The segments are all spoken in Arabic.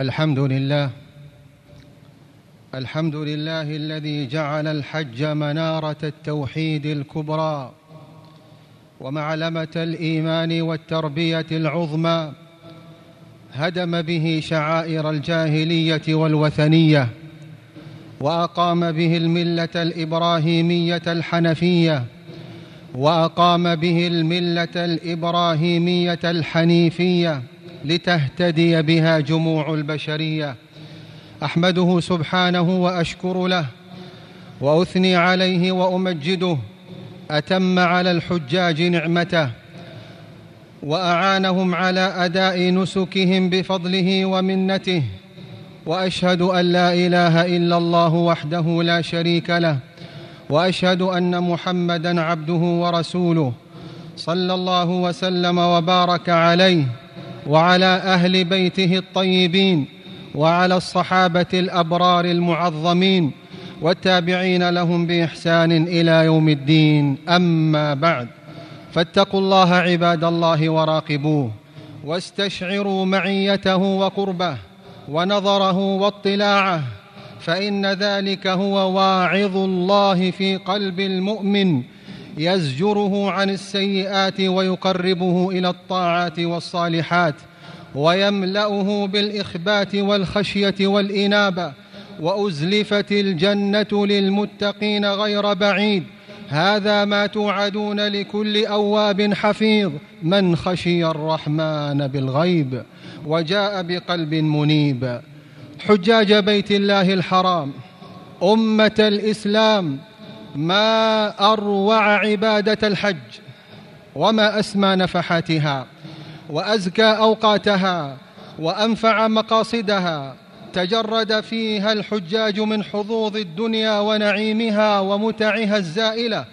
الحمد لله. الحمد لله الذي جعل الحج منارة التوحيد الكبرى ومعلمة الإيمان والتربية العظمى هدم به شعائر الجاهلية والوثنية وأقام به الملة الإبراهيمية الحنفية وأقام به الملة الإبراهيمية الحنيفية لتهتدي بها جموع البشرية. أحمده سبحانه وأشكر له وأثني عليه وأمجده أتم على الحجاج نعمته وأعانهم على أداء نسكهم بفضله ومنته وأشهد أن لا إله إلا الله وحده لا شريك له وأشهد أن محمدا عبده ورسوله صلى الله وسلم وبارك عليه وعلى أهل بيته الطيبين وعلى الصحابة الأبرار المعظمين والتابعين لهم بإحسان إلى يوم الدين. أما بعد فاتقوا الله عباد الله وراقبوه واستشعروا معيته وقربه ونظره واطلاعه فإن ذلك هو واعظ الله في قلب المؤمن يزجره عن السيئات ويقربه إلى الطاعات والصالحات ويملأه بالإخبات والخشية والإنابة وأزلفت الجنة للمتقين غير بعيد. هذا ما توعدون لكل أواب حفيظ من خشي الرحمن بالغيب وجاء بقلب منيب. حجاج بيت الله الحرام أمة الإسلام ما أروع عبادة الحج وما أسمى نفحاتها وأزكى أوقاتها وأنفع مقاصدها تجرد فيها الحجاج من حظوظ الدنيا ونعيمها ومتعها الزائلة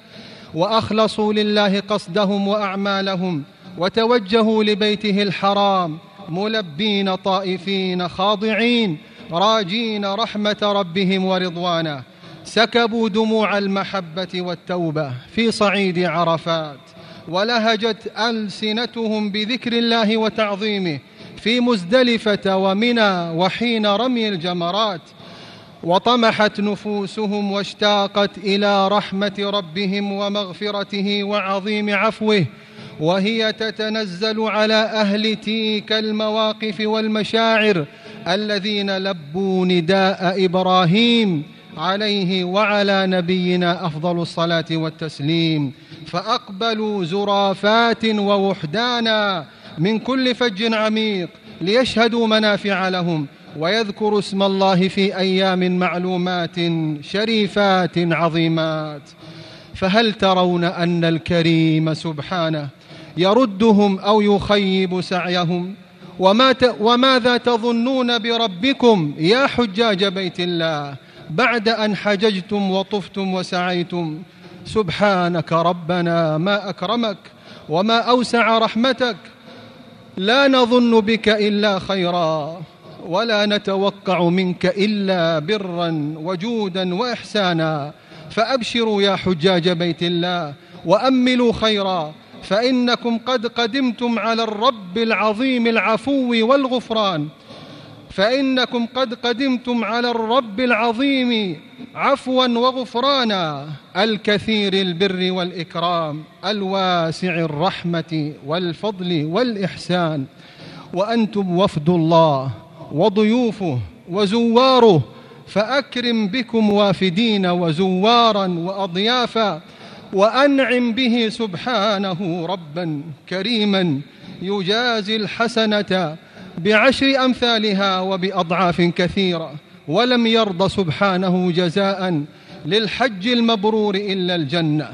وأخلصوا لله قصدهم وأعمالهم وتوجهوا لبيته الحرام ملبين طائفين خاضعين راجين رحمة ربهم ورضوانه سكبوا دموع المحبة والتوبة في صعيد عرفات ولهجت ألسنتهم بذكر الله وتعظيمه في مزدلفة ومنى وحين رمي الجمرات وطمحت نفوسهم واشتاقت إلى رحمة ربهم ومغفرته وعظيم عفوه وهي تتنزل على أهل تلك المواقف والمشاعر الذين لبوا نداء إبراهيم عليه وعلى نبينا أفضل الصلاة والتسليم فأقبلوا زرافات ووحدانا من كل فج عميق ليشهدوا منافع لهم ويذكروا اسم الله في أيام معلومات شريفات عظيمات. فهل ترون أن الكريم سبحانه يردهم أو يخيب سعيهم؟ وما ت... وماذا تظنون بربكم يا حجاج بيت الله؟ بعد أن حججتم وطفتم وسعيتم سبحانك ربنا ما أكرمك وما أوسع رحمتك. لا نظن بك إلا خيرا ولا نتوقع منك إلا برا وجودا وإحسانا. فأبشروا يا حجاج بيت الله وأملوا خيرا فإنكم قد قدمتم على الرب العظيم العفو والغفران. فإنكم قد قدمتم على الرب العظيم عفوا وغفرانا الكثير البر والإكرام الواسع الرحمة والفضل والإحسان. وأنتم وفد الله وضيوفه وزواره فأكرم بكم وافدين وزوارا وأضيافا وأنعم به سبحانه ربا كريما يجازي الحسنة بعشر أمثالها وبأضعاف كثيرة ولم يرض سبحانه جزاء للحج المبرور إلا الجنة.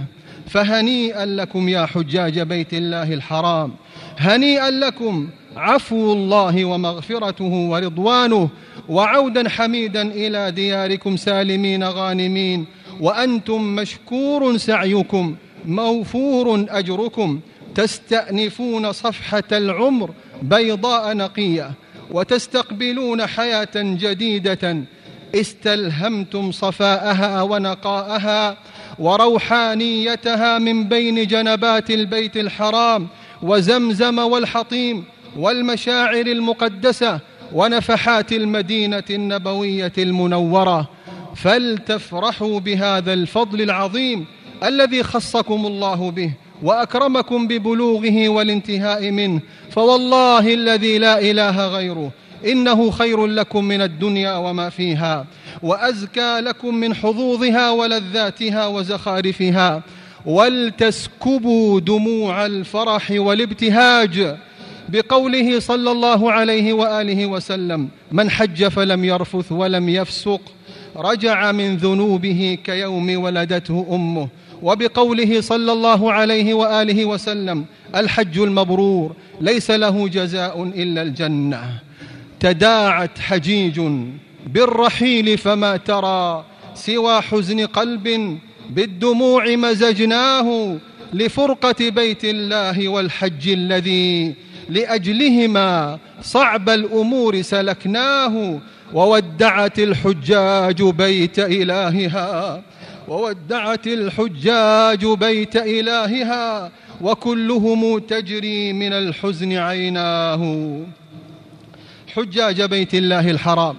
فهنيئا لكم يا حجاج بيت الله الحرام هنيئا لكم عفو الله ومغفرته ورضوانه وعودا حميدا إلى دياركم سالمين غانمين وأنتم مشكور سعيكم موفور أجركم تستأنفون صفحة العمر بيضاء نقية وتستقبلون حياة جديدة استلهمتم صفاءها ونقاءها وروحانيتها من بين جنبات البيت الحرام وزمزم والحطيم والمشاعر المقدسة ونفحات المدينة النبوية المنورة فلتفرحوا بهذا الفضل العظيم الذي خصكم الله به وأكرمكم ببلوغه والانتهاء منه فوالله الذي لا إله غيره إنه خير لكم من الدنيا وما فيها وأزكى لكم من حظوظها ولذاتها وزخارفها ولتسكبوا دموع الفرح والابتهاج بقوله صلى الله عليه وآله وسلم من حج فلم يرفث ولم يفسق رجع من ذنوبه كيوم ولدته أمه وبقوله صلى الله عليه وآله وسلم الحج المبرور ليس له جزاء إلا الجنة. تداعت حجيج بالرحيل فما ترى سوى حزن قلب بالدموع مزجناه لفرقة بيت الله والحج الذي لأجلهما صعب الأمور سلكناه وودعت الحجاج بيت إلهها. وودعت الحجاج بيت إلهها وكلهم تجري من الحزن عيناه. حجاج بيت الله الحرام.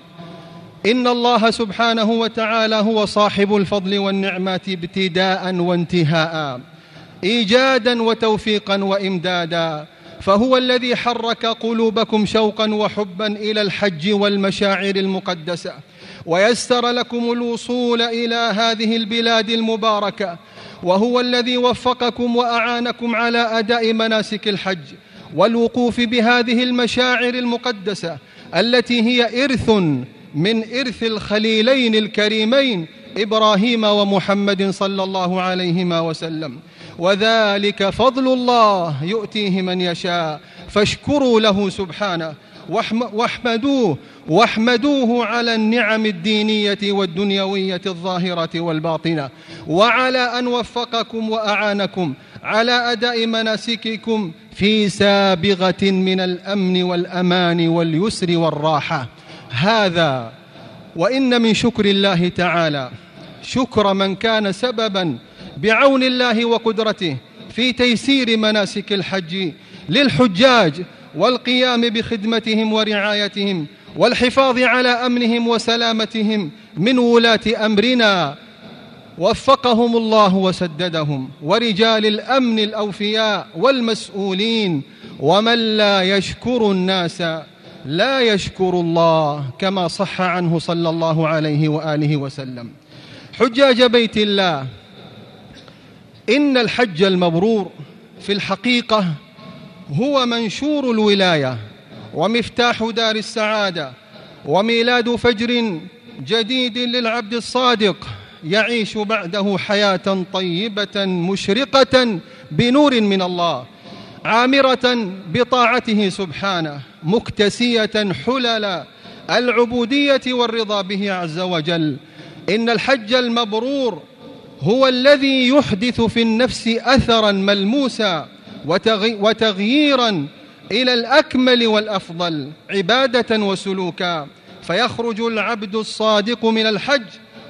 إن الله سبحانه وتعالى هو صاحب الفضل والنعمات ابتداء وانتهاء. إيجادا وتوفيقا وإمدادا. فهو الذي حرك قلوبكم شوقا وحبا إلى الحج والمشاعر المقدسة. ويسر لكم الوصول إلى هذه البلاد المباركة وهو الذي وفقكم وأعانكم على أداء مناسك الحج والوقوف بهذه المشاعر المقدسة التي هي إرث من إرث الخليلين الكريمين إبراهيم ومحمد صلى الله عليهما وسلم. وذلك فضل الله يؤتيه من يشاء. فاشكروا له سبحانه. واحمدوه واحمدوه على النعم الدينية والدنيوية الظاهرة والباطنة وعلى أن وفقكم وأعانكم على أداء مناسككم في سابغة من الأمن والأمان واليسر والراحة. هذا وإن من شكر الله تعالى شكر من كان سببا بعون الله وقدرته في تيسير مناسك الحج للحجاج والقيام بخدمتهم ورعايتهم والحفاظ على أمنهم وسلامتهم من ولاة أمرنا وفقهم الله وسددهم ورجال الأمن الأوفياء والمسؤولين ومن لا يشكر الناس لا يشكر الله كما صح عنه صلى الله عليه وآله وسلم. حجاج بيت الله إن الحج المبرور في الحقيقة هو منشور الولاية ومفتاح دار السعادة وميلاد فجر جديد للعبد الصادق يعيش بعده حياة طيبة مشرقة بنور من الله عامرة بطاعته سبحانه مكتسية حلل العبودية والرضا به عز وجل. إن الحج المبرور هو الذي يحدث في النفس أثرا ملموسا وتغييرا إلى الأكمل والأفضل عبادة وسلوكا. فيخرج العبد الصادق من الحج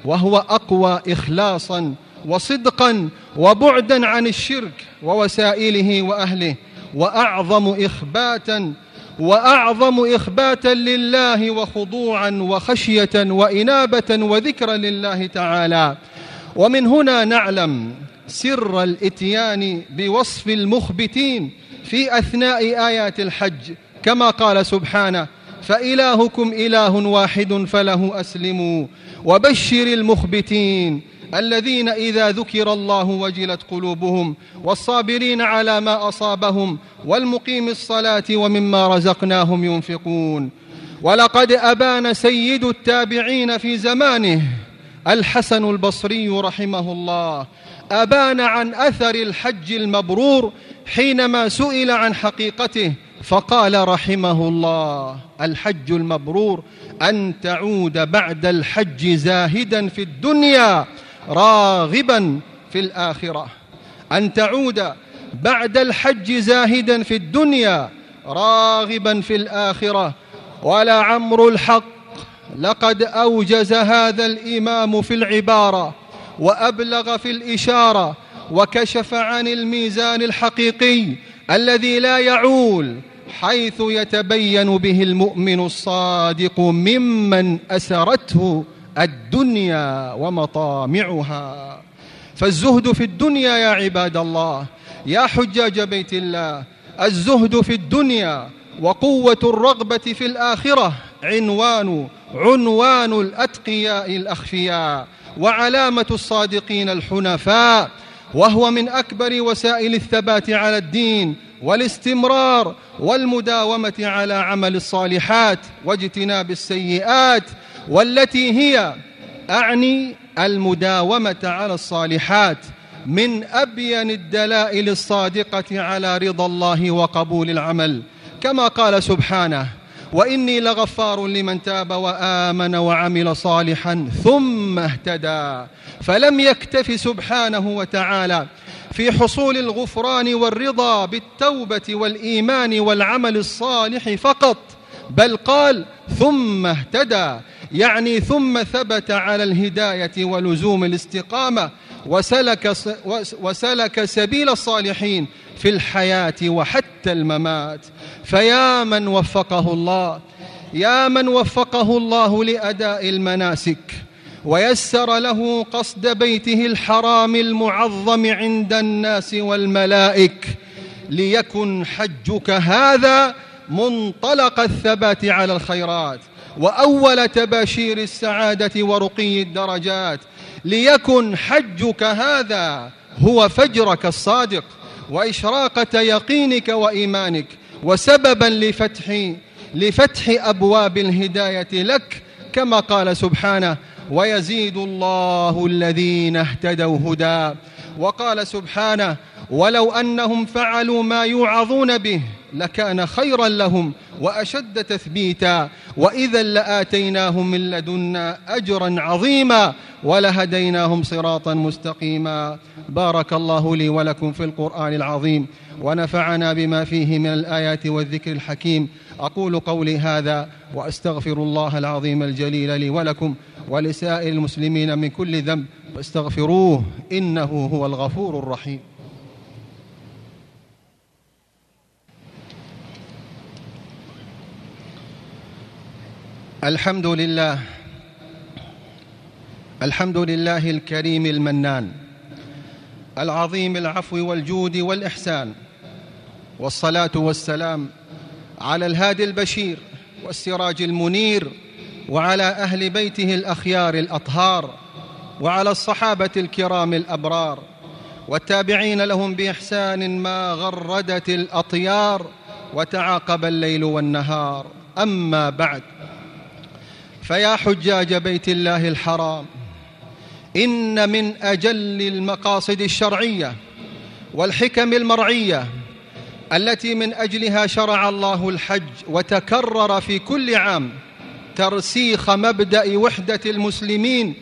وهو أقوى إخلاصا وصدقا وبعدا عن الشرك ووسائله وأهله. وأعظم إخباتا وأعظم إخباتا لله وخضوعا وخشية وإنابة وذكرا لله تعالى. ومن هنا نعلم سر الإتيان بوصف المخبتين في أثناء آيات الحج كما قال سبحانه فإلهكم إله واحد فله أسلموا. وبشر المخبتين الذين إذا ذكر الله وجلت قلوبهم والصابرين على ما أصابهم والمقيم الصلاة ومما رزقناهم ينفقون. ولقد أبان سيد التابعين في زمانه الحسن البصري رحمه الله أبان عن أثر الحج المبرور حينما سئل عن حقيقته فقال رحمه الله الحج المبرور أن تعود بعد الحج زاهدا في الدنيا راغبا في الآخرة. أن تعود بعد الحج زاهدا في الدنيا راغبا في الآخرة. ولا عمر الحق لقد أوجز هذا الإمام في العبارة. وأبلغ في الإشارة وكشف عن الميزان الحقيقي الذي لا يعول حيث يتبين به المؤمن الصادق ممن أسرته الدنيا ومطامعها. فالزهد في الدنيا يا عباد الله يا حجاج بيت الله الزهد في الدنيا وقوة الرغبة في الآخرة عنوان عنوان الأتقياء الأخفياء. وعلامة الصادقين الحنفاء وهو من أكبر وسائل الثبات على الدين والاستمرار والمداومة على عمل الصالحات واجتناب السيئات والتي هي أعني المداومة على الصالحات من أبين الدلائل الصادقة على رضا الله وقبول العمل. كما قال سبحانه وإني لغفار لمن تاب وآمن وعمل صالحا ثم اهتدى. فلم يكتف سبحانه وتعالى في حصول الغفران والرضا بالتوبة والإيمان والعمل الصالح فقط بل قال ثم اهتدى. يعني ثم ثبت على الهداية ولزوم الاستقامة وسلك, وسلك سبيل الصالحين. في الحياة وحتى الممات. فيا من وفقه الله يا من وفقه الله لأداء المناسك. ويسر له قصد بيته الحرام المعظم عند الناس والملائك. ليكن حجك هذا منطلق الثبات على الخيرات. وأول تباشير السعادة ورقي الدرجات. ليكن حجك هذا هو فجرك الصادق. وإشراقة يقينك وإيمانك وسببا لفتح لفتح أبواب الهداية لك كما قال سبحانه ويزيد الله الذين اهتدوا هدى وقال سبحانه ولو أنهم فعلوا ما يوعظون به لكان خيرا لهم وأشد تثبيتا وإذا لآتيناهم من لدنا أجرا عظيما ولهديناهم صراطا مستقيما. بارك الله لي ولكم في القرآن العظيم ونفعنا بما فيه من الآيات والذكر الحكيم. أقول قولي هذا وأستغفر الله العظيم الجليل لي ولكم ولسائر المسلمين من كل ذنب فاستغفروه إنه هو الغفور الرحيم. الحمد لله الحمد لله الكريم المنان العظيم العفو والجود والإحسان والصلاة والسلام على الهادي البشير والسراج المنير وعلى أهل بيته الأخيار الأطهار وعلى الصحابة الكرام الأبرار والتابعين لهم بإحسان ما غردت الأطيار وتعاقب الليل والنهار. أما بعد فيا حجاج بيت الله الحرام إن من أجل المقاصد الشرعية والحكم المرعية التي من أجلها شرع الله الحج وتكرر في كل عام ترسيخ مبدأ وحدة المسلمين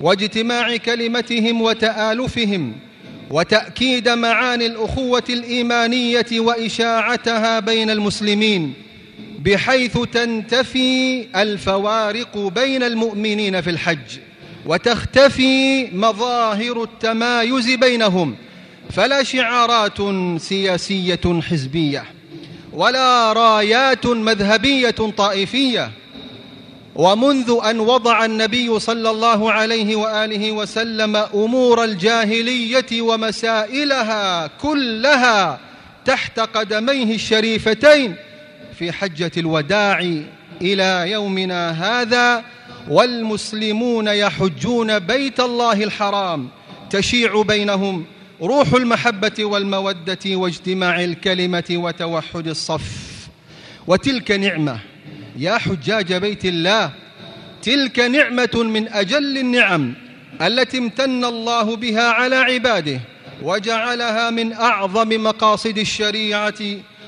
واجتماع كلمتهم وتآلفهم وتأكيد معاني الأخوة الإيمانية وإشاعتها بين المسلمين. بحيث تنتفي الفوارق بين المؤمنين في الحج وتختفي مظاهر التمايز بينهم فلا شعارات سياسية حزبية ولا رايات مذهبية طائفية. ومنذ أن وضع النبي صلى الله عليه وآله وسلم أمور الجاهلية ومسائلها كلها تحت قدميه الشريفتين في حجة الوداع إلى يومنا هذا والمسلمون يحجون بيت الله الحرام تشيع بينهم روح المحبة والمودة واجتماع الكلمة وتوحد الصف. وتلك نعمة يا حجاج بيت الله تلك نعمة من أجل النعم التي امتن الله بها على عباده وجعلها من أعظم مقاصد الشريعة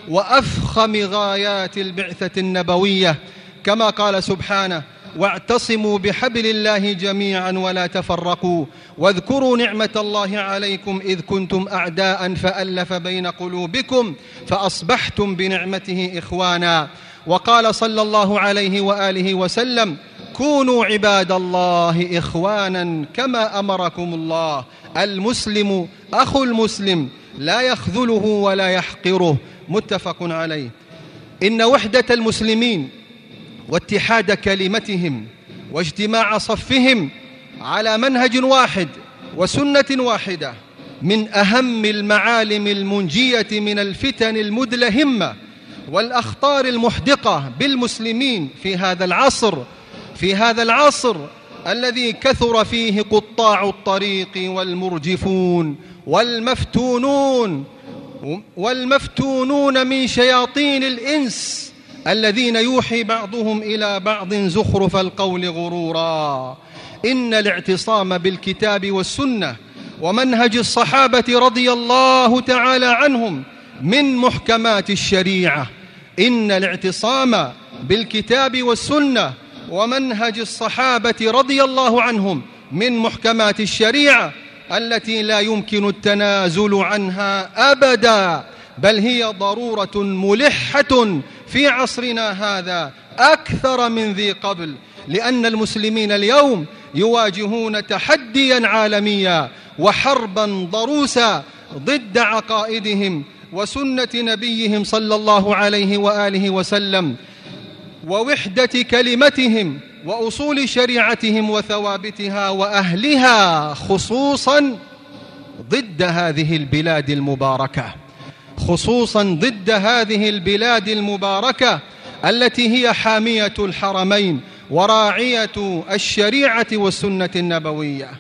وأفخم غايات البعثة النبوية كما قال سبحانه واعتصموا بحبل الله جميعا ولا تفرقوا واذكروا نعمة الله عليكم إذ كنتم أعداء فألف بين قلوبكم فأصبحتم بنعمته إخوانا. وقال صلى الله عليه وآله وسلم كونوا عباد الله إخوانا كما أمركم الله المسلم أخو المسلم لا يخذله ولا يحقره متفق عليه. إن وحدة المسلمين واتحاد كلمتهم واجتماع صفهم على منهج واحد وسنة واحدة من أهم المعالم المنجية من الفتن المدلهمة والأخطار المحدقة بالمسلمين في هذا العصر في هذا العصر الذي كثر فيه قطاع الطريق والمرجفون والمفتونون والمفتونون من شياطين الإنس الذين يوحي بعضهم إلى بعض زخرف القول غرورا. إن الاعتصام بالكتاب والسنة ومنهج الصحابة رضي الله تعالى عنهم من محكمات الشريعة. إن الاعتصام بالكتاب والسنة ومنهج الصحابة رضي الله عنهم من محكمات الشريعة التي لا يمكن التنازل عنها أبدا بل هي ضرورة ملحة في عصرنا هذا أكثر من ذي قبل لأن المسلمين اليوم يواجهون تحديا عالميا وحربا ضروسا ضد عقائدهم وسنة نبيهم صلى الله عليه وآله وسلم ووحدة كلمتهم وأصول شريعتهم وثوابتها وأهلها خصوصا ضد هذه البلاد المباركة. خصوصا ضد هذه البلاد المباركة التي هي حامية الحرمين وراعية الشريعة والسنة النبوية.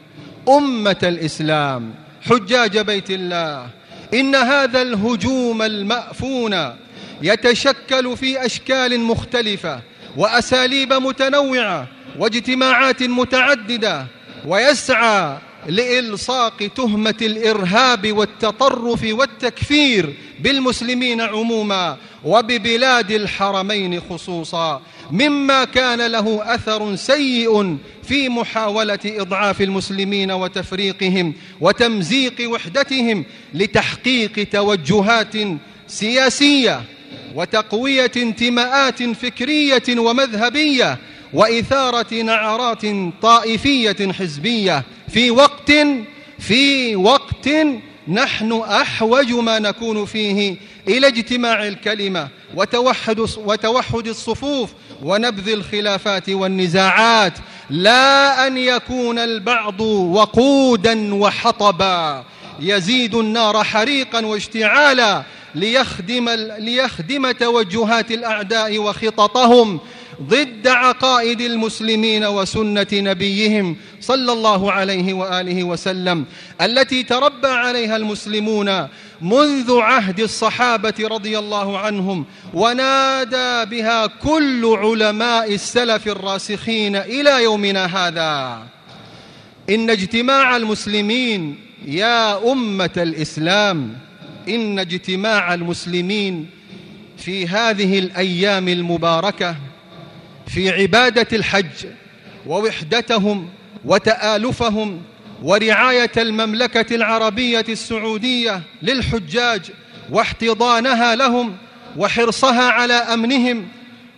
أمة الإسلام حجاج بيت الله إن هذا الهجوم المأفون يتشكل في أشكال مختلفة وأساليب متنوعة واجتماعات متعددة ويسعى لإلصاق تهمة الإرهاب والتطرف والتكفير بالمسلمين عموما وببلاد الحرمين خصوصا مما كان له أثر سيء في محاولة إضعاف المسلمين وتفريقهم وتمزيق وحدتهم لتحقيق توجهات سياسية وتقوية انتماءات فكرية ومذهبية وإثارة نعرات طائفية حزبية. في وقت في وقت نحن أحوج ما نكون فيه إلى اجتماع الكلمة وتوحد, وتوحد الصفوف ونبذ الخلافات والنزاعات. لا أن يكون البعض وقودا وحطبا. يزيد النار حريقا واشتعالا. ليخدم, ليخدم توجهات الأعداء وخططهم ضد عقائد المسلمين وسنة نبيهم صلى الله عليه وآله وسلم التي تربى عليها المسلمون منذ عهد الصحابة رضي الله عنهم ونادى بها كل علماء السلف الراسخين إلى يومنا هذا. إن اجتماع المسلمين يا أمة الإسلام إن اجتماع المسلمين في هذه الأيام المباركة في عبادة الحج ووحدتهم وتآلفهم ورعاية المملكة العربية السعودية للحجاج واحتضانها لهم وحرصها على أمنهم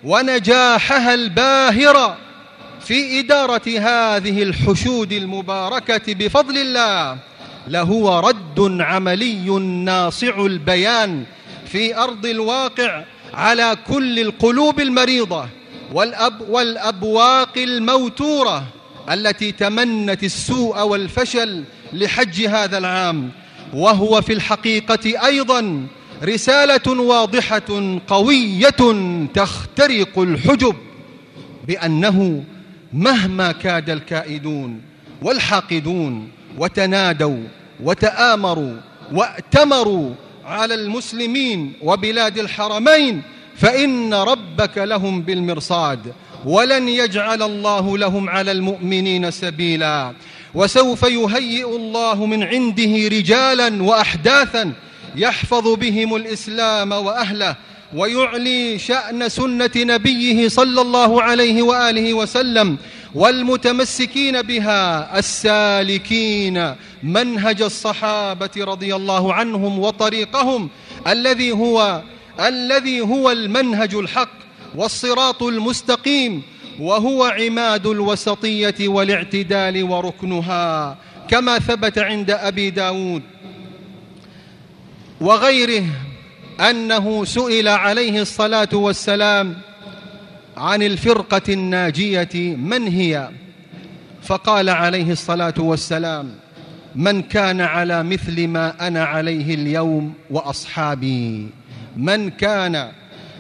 ونجاحها الباهر في إدارة هذه الحشود المباركة بفضل الله. لهو رد عملي ناصع البيان في أرض الواقع على كل القلوب المريضة والأب والأبواق الموتورة التي تمنت السوء والفشل لحج هذا العام. وهو في الحقيقة أيضا رسالة واضحة قوية تخترق الحجب بأنه مهما كاد الكائدون والحاقدون وتنادوا وتآمروا وأتمروا على المسلمين وبلاد الحرمين فإن ربك لهم بالمرصاد ولن يجعل الله لهم على المؤمنين سبيلا. وسوف يهيئ الله من عنده رجالا وأحداثا يحفظ بهم الإسلام وأهله ويعلي شأن سنة نبيه صلى الله عليه وآله وسلم والمتمسكين بها السالكين منهج الصحابة رضي الله عنهم وطريقهم الذي هو الذي هو المنهج الحق والصراط المستقيم وهو عماد الوسطية والاعتدال وركنها كما ثبت عند أبي داود وغيره أنه سئل عليه الصلاة والسلام عن الفرقة الناجية من هي؟ فقال عليه الصلاة والسلام من كان على مثل ما أنا عليه اليوم وأصحابي. من كان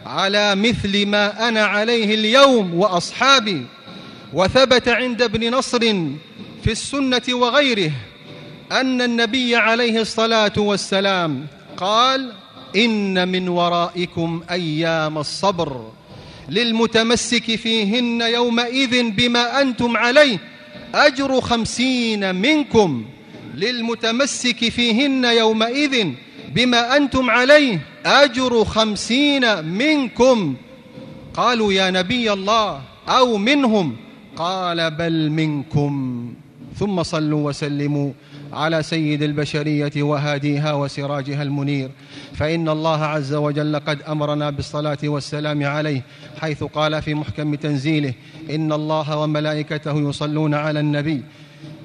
على مثل ما أنا عليه اليوم وأصحابي. وثبت عند ابن نصر في السنة وغيره أن النبي عليه الصلاة والسلام قال إن من ورائكم أيام الصبر. للمتمسك فيهن يومئذ بما أنتم عليه أجر خمسين منكم. للمتمسك فيهن يومئذ بما أنتم عليه أجر خمسين منكم. قالوا يا نبي الله أو منهم؟ قال بل منكم. ثم صلوا وسلموا. على سيد البشرية وهاديها وسراجها المنير. فإن الله عز وجل قد أمرنا بالصلاة والسلام عليه حيث قال في محكم تنزيله إن الله وملائكته يصلون على النبي.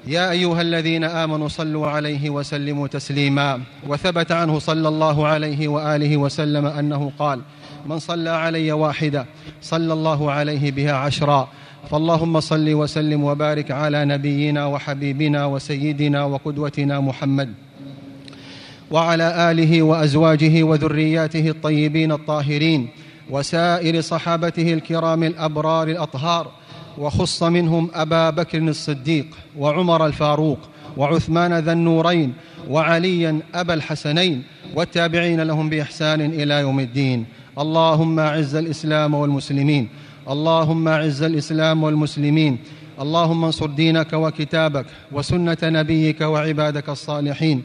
يا أيها الذين آمنوا صلوا عليه وسلموا تسليما. وثبت عنه صلى الله عليه وآله وسلم أنه قال من صلى علي واحدة صلى الله عليه بها عشرا. فاللهم صل وسلم وبارك على نبينا وحبيبنا وسيدنا وقدوتنا محمد. وعلى آله وأزواجه وذرياته الطيبين الطاهرين وسائر صحابته الكرام الأبرار الأطهار وخص منهم أبا بكر الصديق وعمر الفاروق وعثمان ذا النورين وعليا أبا الحسنين والتابعين لهم بإحسان إلى يوم الدين. اللهم اعز الاسلام والمسلمين. اللهم اعز الاسلام والمسلمين. اللهم انصر دينك وكتابك وسنة نبيك وعبادك الصالحين.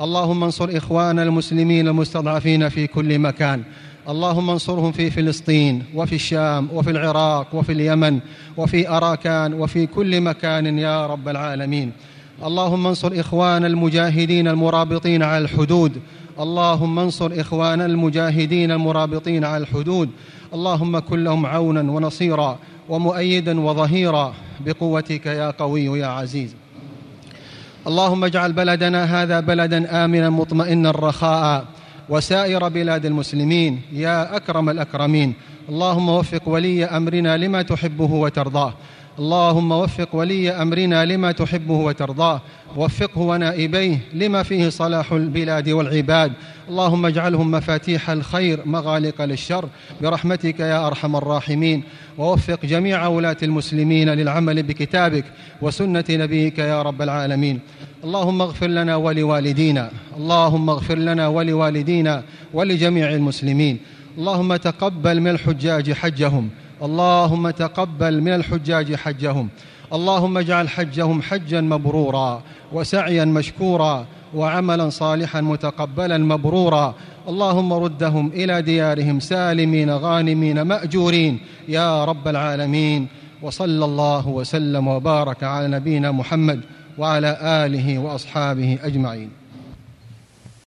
اللهم انصر إخوان المسلمين المستضعفين في كل مكان. اللهم انصرهم في فلسطين وفي الشام وفي العراق وفي اليمن وفي أراكان وفي كل مكان يا رب العالمين. اللهم انصر إخوان المجاهدين المرابطين على الحدود اللهم انصر إخوان المجاهدين المرابطين على الحدود. اللهم كن لهم عونا ونصيرا ومؤيدا وظهيرا. بقوتك يا قوي يا عزيز. اللهم اجعل بلدنا هذا بلدا آمنا مطمئنا رخاء. وسائر بلاد المسلمين يا أكرم الأكرمين. اللهم وفق ولي أمرنا لما تحبه وترضاه. اللهم وفق ولي أمرنا لما تحبه وترضاه. وفقه ونائبيه لما فيه صلاح البلاد والعباد. اللهم اجعلهم مفاتيح الخير مغالق للشر. برحمتك يا أرحم الراحمين. ووفق جميع ولاه المسلمين للعمل بكتابك وسنة نبيك يا رب العالمين. اللهم اغفر لنا ولوالدينا. اللهم اغفر لنا ولوالدينا ولجميع المسلمين. اللهم تقبل من الحجاج حجهم. اللهم تقبل من الحجاج حجهم. اللهم اجعل حجهم حجا مبرورا وسعيا مشكورا وعملا صالحا متقبلا مبرورا. اللهم ردهم إلى ديارهم سالمين غانمين مأجورين. يا رب العالمين. وصلى الله وسلم وبارك على نبينا محمد وعلى آله وأصحابه أجمعين.